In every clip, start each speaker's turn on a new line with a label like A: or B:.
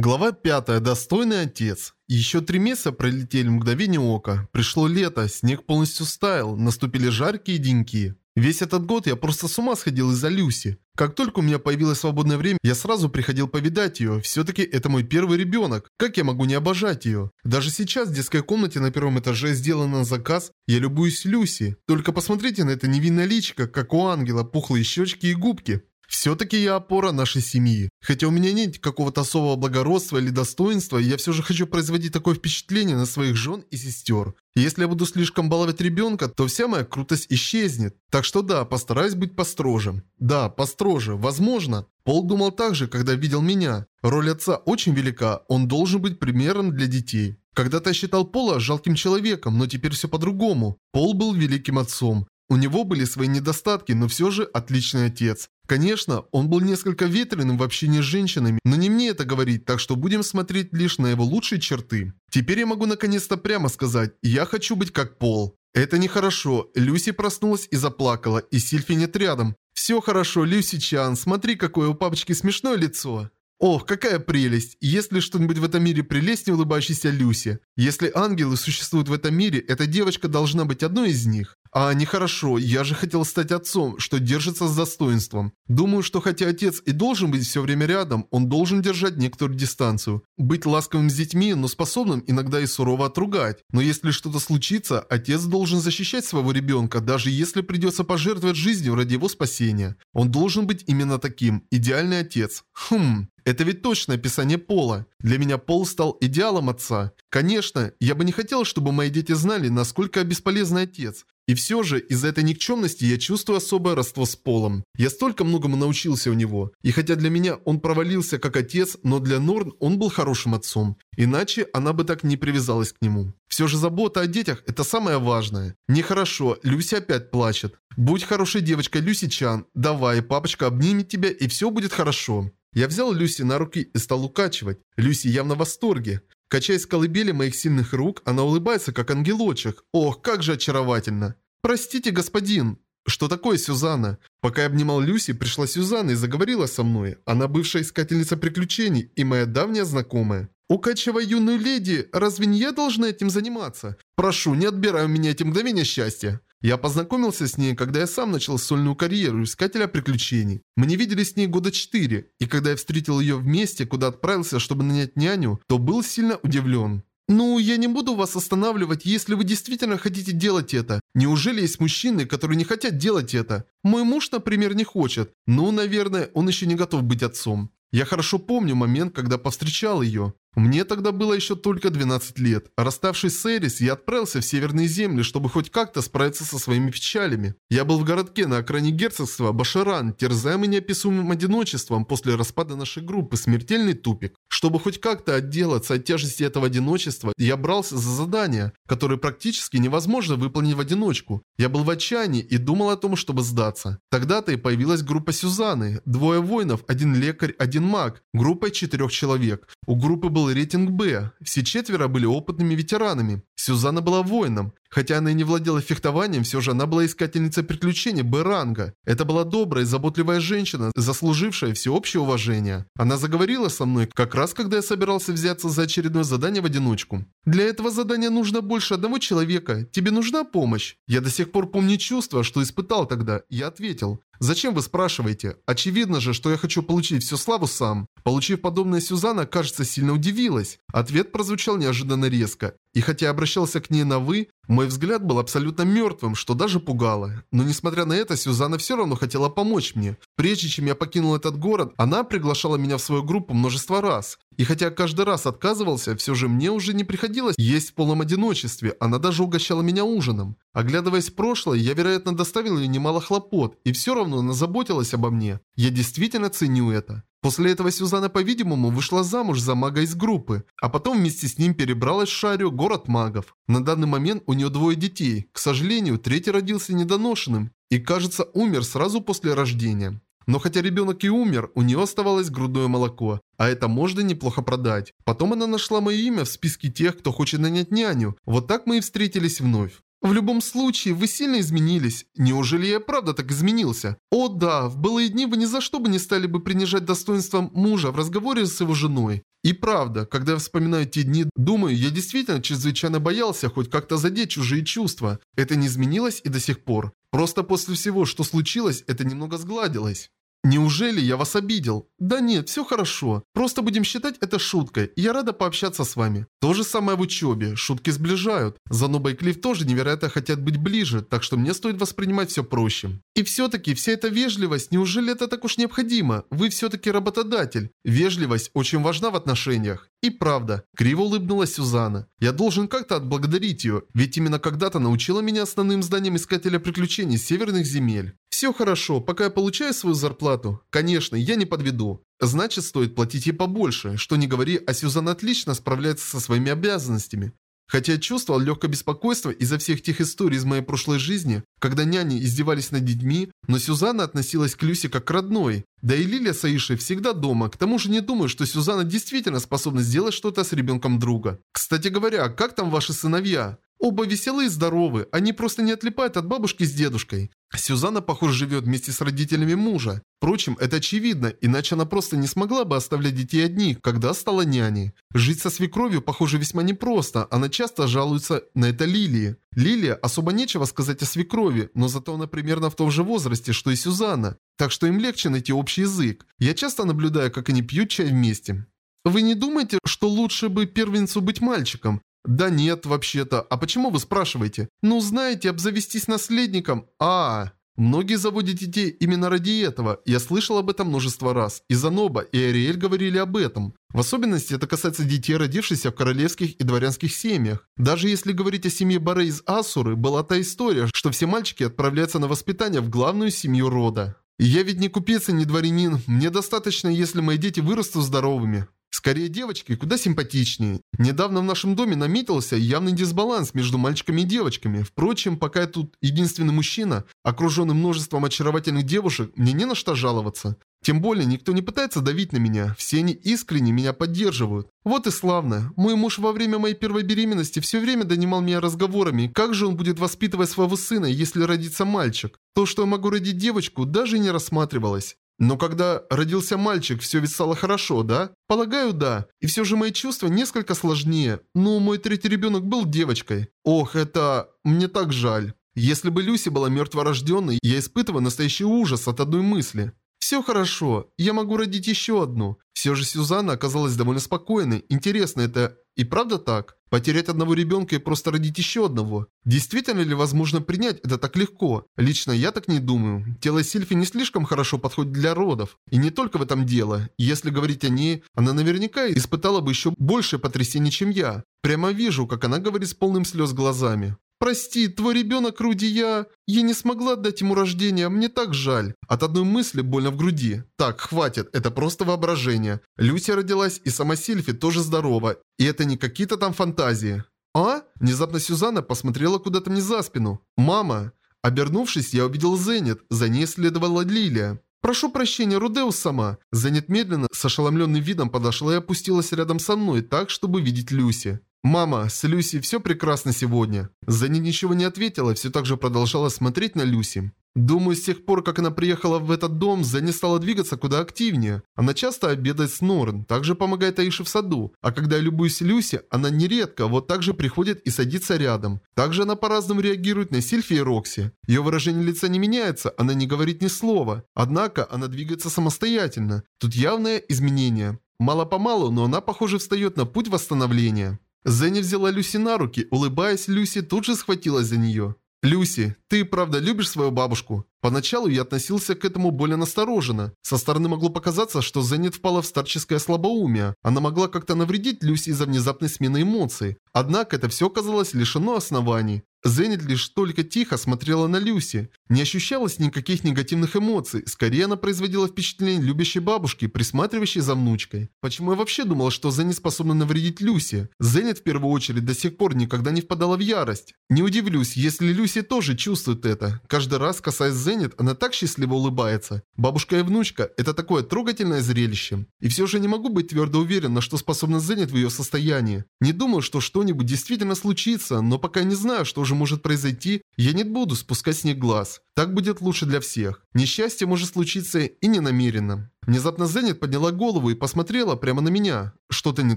A: Глава 5. Достойный отец. Еще три месяца пролетели мгновение ока. Пришло лето, снег полностью стаял, наступили жаркие деньки. Весь этот год я просто с ума сходил из-за Люси. Как только у меня появилось свободное время, я сразу приходил повидать ее. Все-таки это мой первый ребенок. Как я могу не обожать ее? Даже сейчас в детской комнате на первом этаже сделано на заказ. Я любуюсь Люси. Только посмотрите на это невинное личико, как у ангела, пухлые щечки и губки. Все-таки я опора нашей семьи. Хотя у меня нет какого-то особого благородства или достоинства, я все же хочу производить такое впечатление на своих жен и сестер. Если я буду слишком баловать ребенка, то вся моя крутость исчезнет. Так что да, постараюсь быть построже. Да, построже, возможно. Пол думал так же, когда видел меня. Роль отца очень велика, он должен быть примером для детей. Когда-то считал Пола жалким человеком, но теперь все по-другому. Пол был великим отцом. У него были свои недостатки, но все же отличный отец. Конечно, он был несколько ветреным в общении с женщинами, но не мне это говорить, так что будем смотреть лишь на его лучшие черты. Теперь я могу наконец-то прямо сказать, я хочу быть как Пол. Это нехорошо. Люси проснулась и заплакала, и Сильфи нет рядом. Все хорошо, Люси Чан, смотри, какое у папочки смешное лицо. Ох, какая прелесть! Есть ли что-нибудь в этом мире прелестнее улыбающейся Люси? Если ангелы существуют в этом мире, эта девочка должна быть одной из них. А, нехорошо, я же хотел стать отцом, что держится с достоинством. Думаю, что хотя отец и должен быть все время рядом, он должен держать некоторую дистанцию. Быть ласковым с детьми, но способным иногда и сурово отругать. Но если что-то случится, отец должен защищать своего ребенка, даже если придется пожертвовать жизнью ради его спасения. Он должен быть именно таким, идеальный отец. Хм, это ведь точно описание Пола. Для меня Пол стал идеалом отца. Конечно, я бы не хотел, чтобы мои дети знали, насколько бесполезный отец. И все же, из-за этой никчемности я чувствую особое родство с Полом. Я столько многому научился у него. И хотя для меня он провалился как отец, но для Норн он был хорошим отцом. Иначе она бы так не привязалась к нему. Все же забота о детях – это самое важное. Нехорошо, Люси опять плачет. Будь хорошей девочкой, Люси Чан. Давай, папочка обнимет тебя и все будет хорошо. Я взял Люси на руки и стал укачивать. Люси явно в восторге. Качаясь в колыбели моих сильных рук, она улыбается, как ангелочек. Ох, как же очаровательно. «Простите, господин». «Что такое, Сюзанна?» Пока я обнимал Люси, пришла Сюзанна и заговорила со мной. Она бывшая искательница приключений и моя давняя знакомая. «Укачивая юную леди, разве не я должна этим заниматься? Прошу, не отбирай у меня эти мгновения счастья». Я познакомился с ней, когда я сам начал сольную карьеру искателя приключений. Мы не виделись с ней года четыре, и когда я встретил ее в месте, куда отправился, чтобы нанять няню, то был сильно удивлен. «Ну, я не буду вас останавливать, если вы действительно хотите делать это. Неужели есть мужчины, которые не хотят делать это? Мой муж, например, не хочет. Ну, наверное, он еще не готов быть отцом. Я хорошо помню момент, когда повстречал ее. Мне тогда было еще только 12 лет. Расставшись с Эрис, я отправился в северные земли, чтобы хоть как-то справиться со своими печалями. Я был в городке на окраине герцогства Башаран, терзаемый неописуемым одиночеством после распада нашей группы «Смертельный тупик». Чтобы хоть как-то отделаться от тяжести этого одиночества, я брался за задания, которые практически невозможно выполнить в одиночку. Я был в отчаянии и думал о том, чтобы сдаться. Тогда-то и появилась группа Сюзаны. Двое воинов, один лекарь, один маг. Группой четырех человек. У группы был рейтинг «Б». Все четверо были опытными ветеранами. Сюзанна была воином. Хотя она и не владела фехтованием, все же она была искательницей приключений Б-ранга. Это была добрая и заботливая женщина, заслужившая всеобщее уважение. Она заговорила со мной как раз, когда я собирался взяться за очередное задание в одиночку. «Для этого задания нужно больше одного человека. Тебе нужна помощь?» Я до сих пор помню чувство, что испытал тогда. Я ответил. Зачем вы спрашиваете? Очевидно же, что я хочу получить всю славу сам. Получив подобное, Сюзанна, кажется, сильно удивилась. Ответ прозвучал неожиданно резко. И хотя я обращался к ней на «вы», мой взгляд был абсолютно мертвым, что даже пугало. Но несмотря на это, Сюзанна все равно хотела помочь мне. Прежде чем я покинул этот город, она приглашала меня в свою группу множество раз. И хотя каждый раз отказывался, все же мне уже не приходилось есть в полном одиночестве, она даже угощала меня ужином. Оглядываясь в прошлое, я, вероятно, доставил ей немало хлопот, и все равно она заботилась обо мне. Я действительно ценю это. После этого Сюзанна, по-видимому, вышла замуж за мага из группы, а потом вместе с ним перебралась в Шарю, город магов. На данный момент у нее двое детей. К сожалению, третий родился недоношенным и, кажется, умер сразу после рождения. Но хотя ребенок и умер, у нее оставалось грудное молоко, а это можно неплохо продать. Потом она нашла мое имя в списке тех, кто хочет нанять няню. Вот так мы и встретились вновь. В любом случае, вы сильно изменились. Неужели я правда так изменился? О да, в былые дни вы ни за что бы не стали бы принижать достоинством мужа в разговоре с его женой. И правда, когда я вспоминаю те дни, думаю, я действительно чрезвычайно боялся хоть как-то задеть чужие чувства. Это не изменилось и до сих пор. Просто после всего, что случилось, это немного сгладилось. Неужели я вас обидел? Да нет, все хорошо. Просто будем считать это шуткой, я рада пообщаться с вами. То же самое в учебе. Шутки сближают. Заноба и Клифф тоже невероятно хотят быть ближе, так что мне стоит воспринимать все проще. И все-таки вся эта вежливость, неужели это так уж необходимо? Вы все-таки работодатель. Вежливость очень важна в отношениях. И правда, криво улыбнулась Сюзанна. Я должен как-то отблагодарить ее, ведь именно когда-то научила меня основным знаниям искателя приключений северных земель. Все хорошо, пока я получаю свою зарплату. Конечно, я не подведу. Значит, стоит платить ей побольше. Что не говори, а Сюзанна отлично справляется со своими обязанностями. Хотя я чувствовал легкое беспокойство из-за всех тех историй из моей прошлой жизни, когда няни издевались над детьми, но Сюзанна относилась к Люсе как к родной. Да и Лилия с Аишей всегда дома, к тому же не думаю, что Сюзанна действительно способна сделать что-то с ребенком друга. Кстати говоря, как там ваши сыновья? Оба веселые и здоровы, они просто не отлипают от бабушки с дедушкой. Сюзанна, похоже, живет вместе с родителями мужа. Впрочем, это очевидно, иначе она просто не смогла бы оставлять детей одних, когда стала няней. Жить со свекровью, похоже, весьма непросто, она часто жалуется на это Лилии. Лилия особо нечего сказать о свекрови, но зато она примерно в том же возрасте, что и Сюзанна. Так что им легче найти общий язык. Я часто наблюдаю, как они пьют чай вместе. Вы не думаете, что лучше бы первенцу быть мальчиком? Да нет, вообще-то. А почему вы спрашиваете? Ну, знаете, обзавестись наследником. А, Многие заводят детей именно ради этого. Я слышал об этом множество раз. И Заноба, и Ариэль говорили об этом. В особенности это касается детей, родившихся в королевских и дворянских семьях. Даже если говорить о семье Баре из Асуры, была та история, что все мальчики отправляются на воспитание в главную семью рода. Я ведь не купец и не дворянин. Мне достаточно, если мои дети вырастут здоровыми. Скорее девочки, куда симпатичнее. Недавно в нашем доме наметился явный дисбаланс между мальчиками и девочками. Впрочем, пока я тут единственный мужчина, окруженный множеством очаровательных девушек, мне не на что жаловаться. Тем более, никто не пытается давить на меня, все они искренне меня поддерживают. Вот и славно. Мой муж во время моей первой беременности все время донимал меня разговорами, как же он будет воспитывать своего сына, если родится мальчик. То, что я могу родить девочку, даже не рассматривалось. Но когда родился мальчик, все ведь хорошо, да? Полагаю, да. И все же мои чувства несколько сложнее. Ну, мой третий ребенок был девочкой. Ох, это... мне так жаль. Если бы Люси была мертворожденной, я испытываю настоящий ужас от одной мысли. Все хорошо, я могу родить еще одну. Все же Сюзанна оказалась довольно спокойной. Интересно, это и правда так? Потерять одного ребенка и просто родить еще одного? Действительно ли возможно принять это так легко? Лично я так не думаю. Тело Сильфи не слишком хорошо подходит для родов. И не только в этом дело. Если говорить о ней, она наверняка испытала бы еще большее потрясение, чем я. Прямо вижу, как она говорит с полным слез глазами. «Прости, твой ребенок, Руди, я... Я не смогла дать ему рождение, мне так жаль». От одной мысли больно в груди. Так, хватит, это просто воображение. Люся родилась, и сама Сильфи тоже здорова. И это не какие-то там фантазии. «А?» Внезапно Сюзанна посмотрела куда-то мне за спину. «Мама!» Обернувшись, я увидел Зенит, за ней следовала Лилия. «Прошу прощения, Рудеус сама». Зенит медленно, с ошеломленным видом подошла и опустилась рядом со мной, так, чтобы видеть Люси. «Мама, с Люси все прекрасно сегодня». Зани ничего не ответила, все так же продолжала смотреть на Люси. Думаю, с тех пор, как она приехала в этот дом, Зенни стала двигаться куда активнее. Она часто обедает с Норн, также помогает Аише в саду. А когда я любуюсь Люси, она нередко вот так же приходит и садится рядом. Также она по-разному реагирует на Сильфи и Рокси. Ее выражение лица не меняется, она не говорит ни слова. Однако она двигается самостоятельно. Тут явное изменение. Мало-помалу, но она, похоже, встает на путь восстановления. Зенни взяла Люси на руки, улыбаясь, Люси тут же схватилась за нее. «Люси, ты правда любишь свою бабушку?» Поначалу я относился к этому более настороженно. Со стороны могло показаться, что Зенит впала в старческое слабоумие. Она могла как-то навредить Люси из-за внезапной смены эмоций. Однако это все оказалось лишено оснований. Зенит лишь только тихо смотрела на Люси. Не ощущалось никаких негативных эмоций, скорее она производила впечатление любящей бабушки, присматривающей за внучкой. Почему я вообще думал, что Зенит способна навредить Люси? Зенит в первую очередь до сих пор никогда не впадала в ярость. Не удивлюсь, если Люси тоже чувствует это. Каждый раз, касаясь Зенит, она так счастливо улыбается. Бабушка и внучка – это такое трогательное зрелище. И все же не могу быть твердо уверен, на что способна Зенит в ее состоянии. Не думаю, что что-нибудь действительно случится, но пока не знаю, что же может произойти, я не буду спускать с них глаз. Так будет лучше для всех. Несчастье может случиться и ненамеренно. Внезапно Зенит подняла голову и посмотрела прямо на меня. Что-то не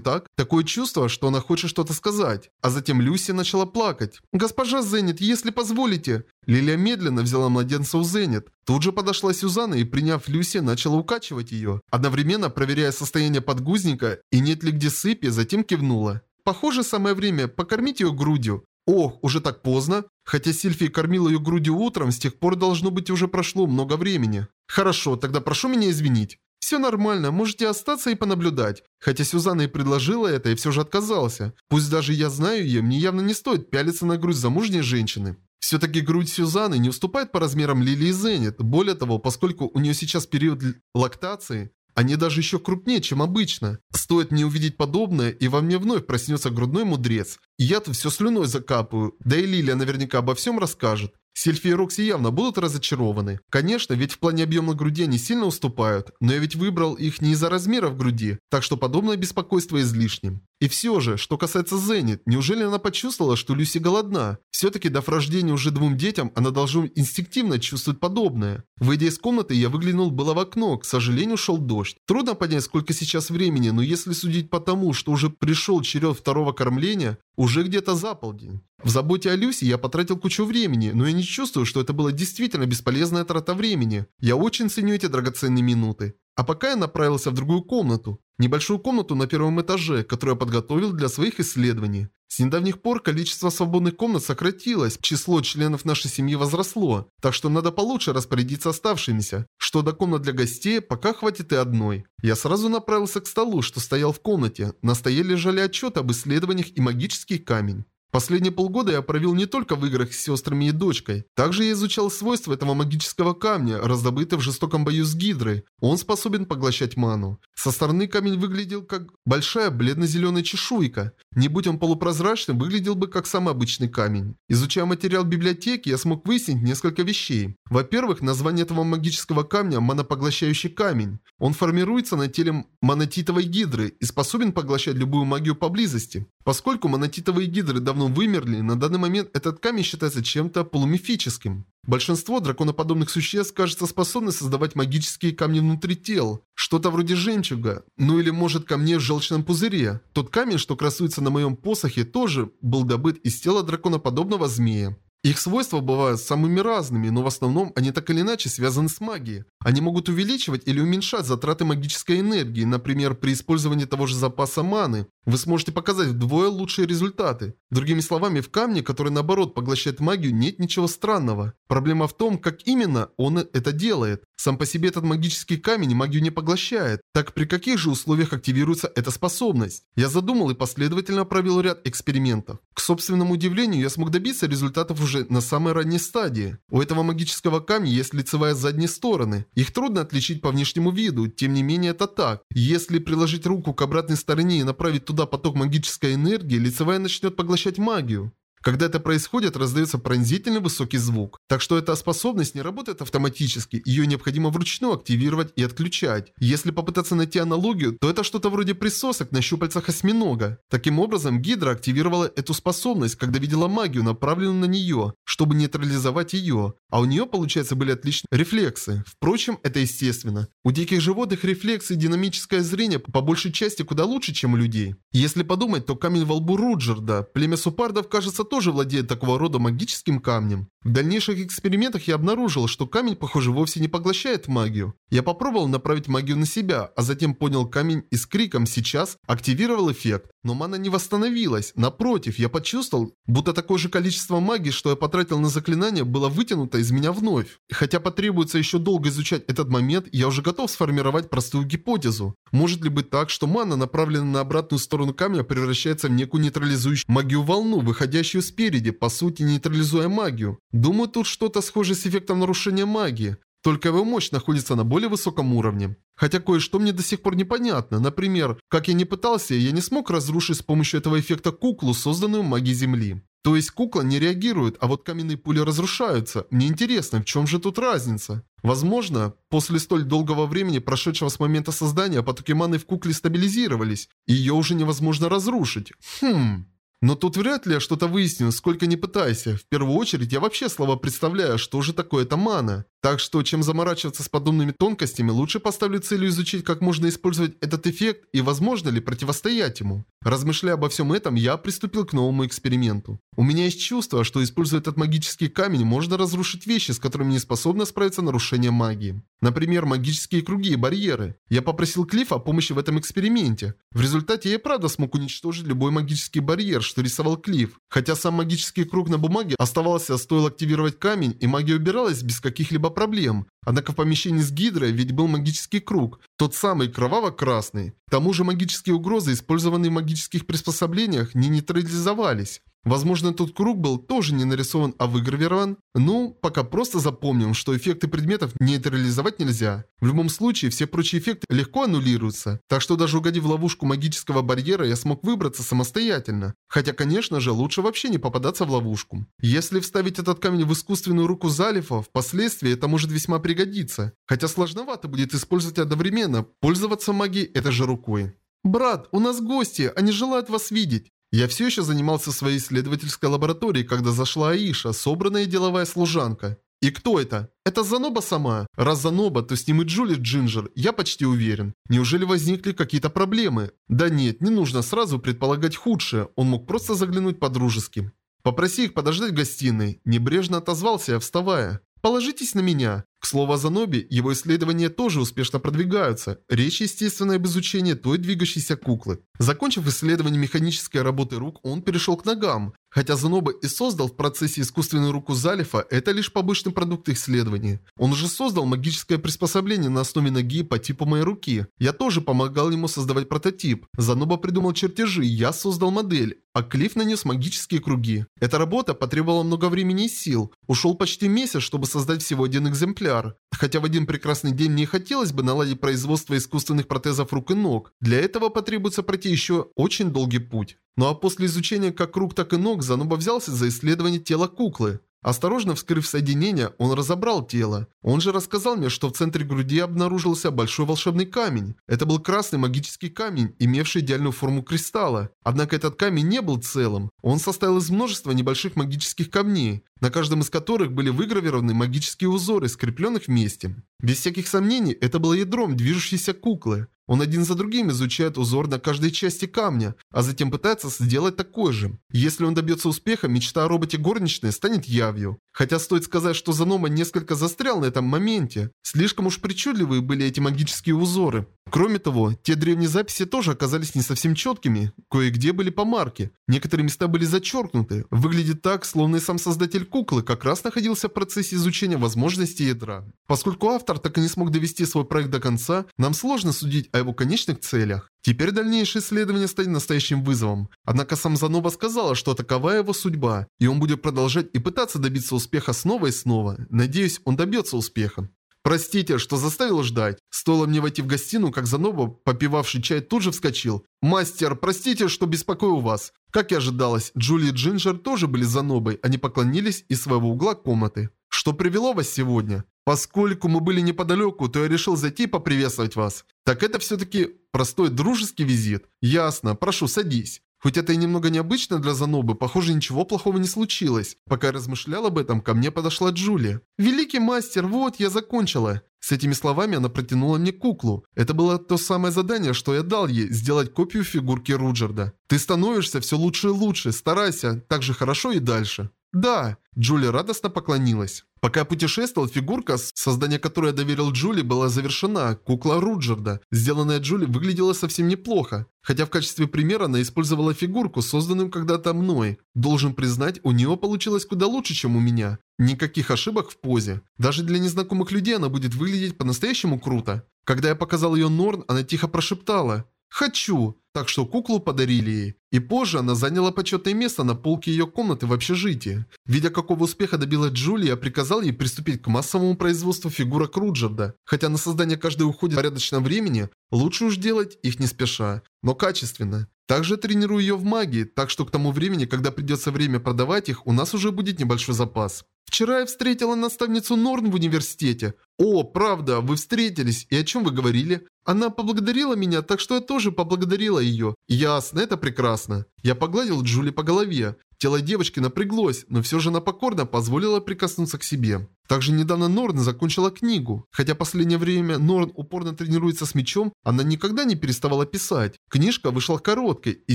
A: так? Такое чувство, что она хочет что-то сказать. А затем Люси начала плакать. «Госпожа Зенит, если позволите!» Лилия медленно взяла младенца у Зенит. Тут же подошла Сюзанна и, приняв Люси, начала укачивать ее. Одновременно проверяя состояние подгузника и нет ли где сыпи, затем кивнула. «Похоже, самое время покормить ее грудью». Ох, уже так поздно. Хотя Сильфи кормила ее грудью утром, с тех пор должно быть уже прошло много времени. Хорошо, тогда прошу меня извинить. Все нормально, можете остаться и понаблюдать. Хотя Сюзанна и предложила это, и все же отказался. Пусть даже я знаю ее, мне явно не стоит пялиться на грудь замужней женщины. Все-таки грудь Сюзанны не уступает по размерам Лилии Зенит. Более того, поскольку у нее сейчас период лактации, они даже еще крупнее, чем обычно. Стоит мне увидеть подобное, и во мне вновь проснется грудной мудрец. И я-то все слюной закапаю. Да и Лилия наверняка обо всем расскажет. Сильфи и Рокси явно будут разочарованы. Конечно, ведь в плане объема груди они сильно уступают, но я ведь выбрал их не из-за размеров груди, так что подобное беспокойство излишним. И все же, что касается Зенит, неужели она почувствовала, что Люси голодна? Все-таки дав рождения уже двум детям, она должна инстинктивно чувствовать подобное. Выйдя из комнаты, я выглянул было в окно, к сожалению, шел дождь. Трудно понять, сколько сейчас времени, но если судить по тому, что уже пришел черед второго кормления, уже где-то за полдень. В заботе о Люси я потратил кучу времени, но я не чувствую, что это было действительно бесполезная трата времени. Я очень ценю эти драгоценные минуты. А пока я направился в другую комнату. Небольшую комнату на первом этаже, которую я подготовил для своих исследований. С недавних пор количество свободных комнат сократилось, число членов нашей семьи возросло, так что надо получше распорядиться оставшимися. Что до комнат для гостей, пока хватит и одной. Я сразу направился к столу, что стоял в комнате. На столе лежали отчеты об исследованиях и магический камень. Последние полгода я провел не только в играх с сестрами и дочкой. Также я изучал свойства этого магического камня, раздобытый в жестоком бою с Гидрой. Он способен поглощать ману. Со стороны камень выглядел как большая бледно-зеленая чешуйка. Не будь он полупрозрачным, выглядел бы как самый обычный камень. Изучая материал библиотеки, я смог выяснить несколько вещей. Во-первых, название этого магического камня – манопоглощающий камень. Он формируется на теле монотитовой гидры и способен поглощать любую магию поблизости. Поскольку монотитовые гидры давно вымерли, на данный момент этот камень считается чем-то полумифическим. Большинство драконоподобных существ, кажется, способны создавать магические камни внутри тел. Что-то вроде жемчуга. Ну или может камней в желчном пузыре. Тот камень, что красуется на моем посохе, тоже был добыт из тела драконоподобного змея. Их свойства бывают самыми разными, но в основном они так или иначе связаны с магией. Они могут увеличивать или уменьшать затраты магической энергии, например, при использовании того же запаса маны. Вы сможете показать вдвое лучшие результаты. Другими словами, в камне, который наоборот поглощает магию, нет ничего странного. Проблема в том, как именно он это делает. Сам по себе этот магический камень магию не поглощает. Так при каких же условиях активируется эта способность? Я задумал и последовательно провел ряд экспериментов. К собственному удивлению, я смог добиться результатов уже на самой ранней стадии. У этого магического камня есть лицевая задние стороны. Их трудно отличить по внешнему виду, тем не менее это так. Если приложить руку к обратной стороне и направить туда поток магической энергии, лицевая начнет поглощать магию. Когда это происходит, раздается пронзительный высокий звук. Так что эта способность не работает автоматически, ее необходимо вручную активировать и отключать. Если попытаться найти аналогию, то это что-то вроде присосок на щупальцах осьминога. Таким образом, Гидра активировала эту способность, когда видела магию, направленную на нее, чтобы нейтрализовать ее. А у нее, получается, были отличные рефлексы. Впрочем, это естественно. У диких животных рефлексы и динамическое зрение по большей части куда лучше, чем у людей. Если подумать, то камень во лбу Руджерда, племя супардов, кажется, тоже владеет такого рода магическим камнем. В дальнейших экспериментах я обнаружил, что камень, похоже, вовсе не поглощает магию. Я попробовал направить магию на себя, а затем понял камень и с криком «Сейчас!» активировал эффект. Но мана не восстановилась. Напротив, я почувствовал, будто такое же количество магии, что я потратил на заклинание, было вытянуто из меня вновь. Хотя потребуется еще долго изучать этот момент, я уже готов сформировать простую гипотезу. Может ли быть так, что мана, направленная на обратную сторону камня, превращается в некую нейтрализующую магию волну, выходящую спереди, по сути нейтрализуя магию? Думаю, тут что-то схожее с эффектом нарушения магии. Только его мощь находится на более высоком уровне. Хотя кое-что мне до сих пор непонятно. Например, как я не пытался, я не смог разрушить с помощью этого эффекта куклу, созданную магией Земли. То есть кукла не реагирует, а вот каменные пули разрушаются. Мне интересно, в чем же тут разница? Возможно, после столь долгого времени, прошедшего с момента создания, потоки маны в кукле стабилизировались, и ее уже невозможно разрушить. Хм... Но тут вряд ли я что-то выясню, сколько не пытайся. В первую очередь я вообще слабо представляю, что же такое это мана. Так что, чем заморачиваться с подобными тонкостями, лучше поставлю целью изучить, как можно использовать этот эффект и возможно ли противостоять ему. Размышляя обо всем этом, я приступил к новому эксперименту. У меня есть чувство, что используя этот магический камень, можно разрушить вещи, с которыми не способно справиться нарушение магии. Например, магические круги и барьеры. Я попросил Клиффа о помощи в этом эксперименте. В результате я и правда смог уничтожить любой магический барьер, что рисовал Клифф. Хотя сам магический круг на бумаге оставался, стоило активировать камень, и магия убиралась без каких-либо проблем. Однако в помещении с Гидрой ведь был магический круг, тот самый кроваво-красный. К тому же магические угрозы, использованные в магических приспособлениях, не нейтрализовались. Возможно, тут круг был тоже не нарисован, а выгравирован. Ну, пока просто запомним, что эффекты предметов нейтрализовать нельзя. В любом случае, все прочие эффекты легко аннулируются. Так что даже угодив в ловушку магического барьера, я смог выбраться самостоятельно. Хотя, конечно же, лучше вообще не попадаться в ловушку. Если вставить этот камень в искусственную руку Залифа, впоследствии это может весьма пригодиться. Хотя сложновато будет использовать одновременно, пользоваться магией этой же рукой. «Брат, у нас гости, они желают вас видеть». Я все еще занимался своей исследовательской лаборатории, когда зашла Аиша, собранная деловая служанка. И кто это? Это Заноба сама. Раз Заноба, то с ним и Джули Джинджер, я почти уверен. Неужели возникли какие-то проблемы? Да нет, не нужно сразу предполагать худшее, он мог просто заглянуть по-дружески. Попроси их подождать в гостиной. Небрежно отозвался я, вставая. Положитесь на меня. К слову о Заноби, его исследования тоже успешно продвигаются. Речь, естественно, об изучении той двигающейся куклы. Закончив исследование механической работы рук, он перешел к ногам. Хотя Заноба и создал в процессе искусственную руку Залифа, это лишь побочный продукт исследования. Он уже создал магическое приспособление на основе ноги по типу моей руки. Я тоже помогал ему создавать прототип. Заноба придумал чертежи, я создал модель, а Клифф нанес магические круги. Эта работа потребовала много времени и сил. Ушел почти месяц, чтобы создать всего один экземпляр. Хотя в один прекрасный день мне хотелось бы наладить производство искусственных протезов рук и ног. Для этого потребуется пройти еще очень долгий путь. Ну а после изучения как рук, так и ног, Зануба взялся за исследование тела куклы. Осторожно вскрыв соединение, он разобрал тело. Он же рассказал мне, что в центре груди обнаружился большой волшебный камень. Это был красный магический камень, имевший идеальную форму кристалла. Однако этот камень не был целым. Он состоял из множества небольших магических камней, на каждом из которых были выгравированы магические узоры, скрепленных вместе. Без всяких сомнений, это было ядром движущейся куклы. Он один за другим изучает узор на каждой части камня, а затем пытается сделать такой же. Если он добьется успеха, мечта о роботе горничной станет явью. Хотя стоит сказать, что Занома несколько застрял на этом моменте. Слишком уж причудливые были эти магические узоры. Кроме того, те древние записи тоже оказались не совсем четкими. Кое-где были помарки. Некоторые места были зачеркнуты. Выглядит так, словно и сам создатель куклы как раз находился в процессе изучения возможностей ядра. Поскольку автор так и не смог довести свой проект до конца, нам сложно судить о его конечных целях. Теперь дальнейшее исследование станет настоящим вызовом. Однако сам Заноба сказала, что такова его судьба, и он будет продолжать и пытаться добиться успеха снова и снова. Надеюсь, он добьется успеха. Простите, что заставил ждать. Стоило мне войти в гостиную, как Заноба, попивавший чай, тут же вскочил. «Мастер, простите, что беспокою вас». Как и ожидалось, Джули и Джинджер тоже были Занобой. Они поклонились из своего угла комнаты. «Что привело вас сегодня?» «Поскольку мы были неподалеку, то я решил зайти и поприветствовать вас. Так это все-таки простой дружеский визит. Ясно, прошу, садись». Хоть это и немного необычно для Занобы, похоже, ничего плохого не случилось. Пока я размышлял об этом, ко мне подошла Джулия. «Великий мастер, вот, я закончила». С этими словами она протянула мне куклу. Это было то самое задание, что я дал ей, сделать копию фигурки Руджерда. «Ты становишься все лучше и лучше, старайся, так же хорошо и дальше». «Да», Джули радостно поклонилась. Пока путешествовал, фигурка, создание которой я доверил Джули, была завершена. Кукла Руджерда, сделанная Джули, выглядела совсем неплохо. Хотя в качестве примера она использовала фигурку, созданную когда-то мной. Должен признать, у нее получилось куда лучше, чем у меня. Никаких ошибок в позе. Даже для незнакомых людей она будет выглядеть по-настоящему круто. Когда я показал ее Норн, она тихо прошептала «Хочу!» Так что куклу подарили ей. И позже она заняла почетное место на полке ее комнаты в общежитии. Видя, какого успеха добилась Джулия, приказал ей приступить к массовому производству фигурок Руджерда. Хотя на создание каждой уходит порядочно времени, лучше уж делать их не спеша, но качественно. Также тренирую ее в магии, так что к тому времени, когда придется время продавать их, у нас уже будет небольшой запас. Вчера я встретила наставницу Норн в университете. О, правда, вы встретились, и о чем вы говорили? Она поблагодарила меня, так что я тоже поблагодарила ее. Ясно, это прекрасно. Я погладил Джули по голове. Тело девочки напряглось, но все же она покорно позволила прикоснуться к себе. Также недавно Норн закончила книгу. Хотя последнее время Норн упорно тренируется с мечом, она никогда не переставала писать. Книжка вышла короткой, и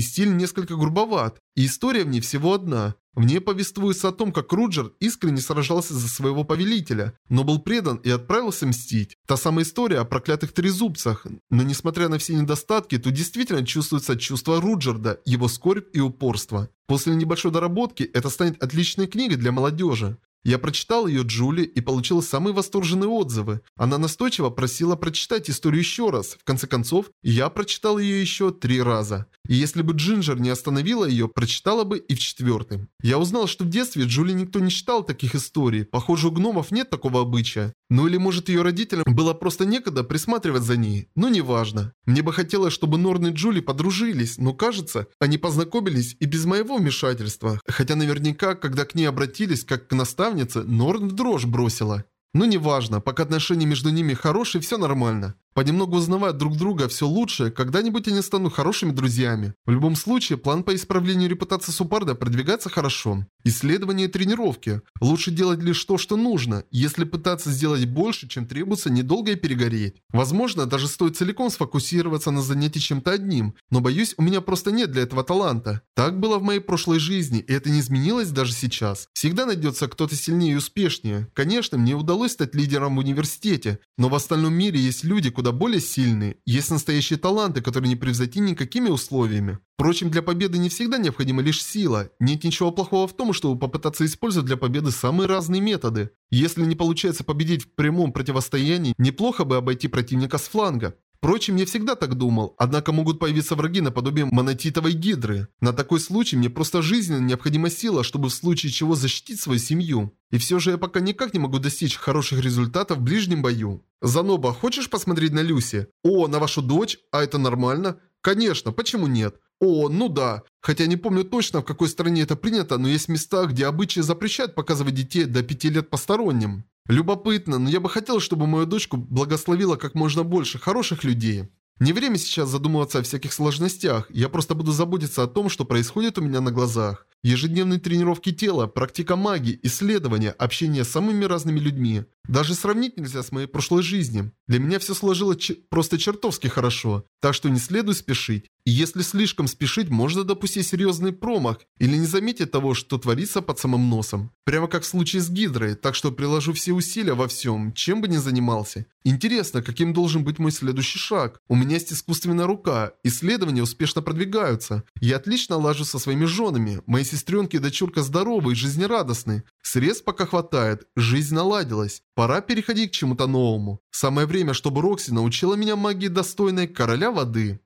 A: стиль несколько грубоват, и история в ней всего одна. В ней повествуется о том, как Руджер искренне сражался за своего повелителя, но был предан и отправился мстить. Та самая история о проклятых трезубцах. Но несмотря на все недостатки, тут действительно чувствуется чувство Руджерда, его скорбь и упорство. После небольшой доработки это станет отличной книгой для молодежи. Я прочитал ее Джули и получил самые восторженные отзывы. Она настойчиво просила прочитать историю еще раз. В конце концов, я прочитал ее еще три раза. И если бы Джинджер не остановила ее, прочитала бы и в четвертый. Я узнал, что в детстве Джули никто не читал таких историй. Похоже, у гномов нет такого обычая. Ну или может ее родителям было просто некогда присматривать за ней. Ну неважно. Мне бы хотелось, чтобы Норн и Джули подружились, но кажется, они познакомились и без моего вмешательства. Хотя наверняка, когда к ней обратились, как к наставнице, Норн в дрожь бросила. Ну неважно, пока отношения между ними хорошие, все нормально. Понемногу узнавая друг друга все лучше, когда-нибудь они станут хорошими друзьями. В любом случае, план по исправлению репутации Супарда продвигается хорошо. Исследование и тренировки. Лучше делать лишь то, что нужно. Если пытаться сделать больше, чем требуется, недолго и перегореть. Возможно, даже стоит целиком сфокусироваться на занятии чем-то одним, но боюсь, у меня просто нет для этого таланта. Так было в моей прошлой жизни, и это не изменилось даже сейчас. Всегда найдется кто-то сильнее и успешнее. Конечно, мне удалось стать лидером в университете, но в остальном мире есть люди, куда более сильные. Есть настоящие таланты, которые не превзойти никакими условиями. Впрочем, для победы не всегда необходима лишь сила. Нет ничего плохого в том, чтобы попытаться использовать для победы самые разные методы. Если не получается победить в прямом противостоянии, неплохо бы обойти противника с фланга. Впрочем, я всегда так думал, однако могут появиться враги наподобие монотитовой гидры. На такой случай мне просто жизненно необходима сила, чтобы в случае чего защитить свою семью. И все же я пока никак не могу достичь хороших результатов в ближнем бою. Заноба, хочешь посмотреть на Люси? О, на вашу дочь? А это нормально? Конечно, почему нет? О, ну да. Хотя не помню точно, в какой стране это принято, но есть места, где обычаи запрещают показывать детей до 5 лет посторонним. Любопытно, но я бы хотел, чтобы мою дочку благословила как можно больше хороших людей. Не время сейчас задумываться о всяких сложностях, я просто буду заботиться о том, что происходит у меня на глазах. Ежедневные тренировки тела, практика магии, исследования, общение с самыми разными людьми. Даже сравнить нельзя с моей прошлой жизнью. Для меня все сложилось просто чертовски хорошо, так что не следует спешить. Если слишком спешить, можно допустить серьезный промах или не заметить того, что творится под самым носом. Прямо как в случае с Гидрой, так что приложу все усилия во всем, чем бы ни занимался. Интересно, каким должен быть мой следующий шаг? У меня есть искусственная рука, исследования успешно продвигаются. Я отлично лажу со своими женами, мои сестренки и дочурка здоровы и жизнерадостны. Средств пока хватает, жизнь наладилась. Пора переходить к чему-то новому. Самое время, чтобы Рокси научила меня магии достойной короля воды.